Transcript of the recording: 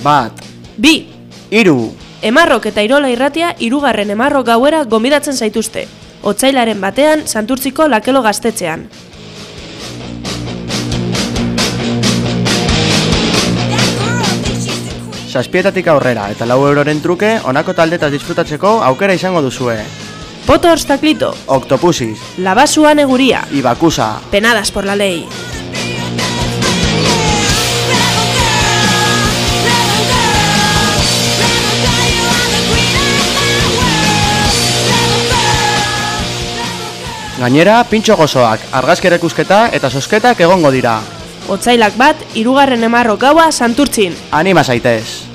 Bat, Bi, iru, emarrok eta irola irratia irugarren emarrok gauera gomidatzen zaituzte. Otsailaren batean, santurtziko lakelo gaztetxean. saspietatik aurrera eta lau euroren truke honako taldetaz disfrutatzeko aukera izango duzue. Poto Orstaklito, Octopusis, Labasua Neguria, Ibakusa, Penadas por la Ley. Gainera, pintxo gozoak, argazkerekusketa eta sosketak egongo dira. Otsailak bat, irugarren emarrok gaua santurtzin. Anima zaitez!